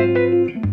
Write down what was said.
Música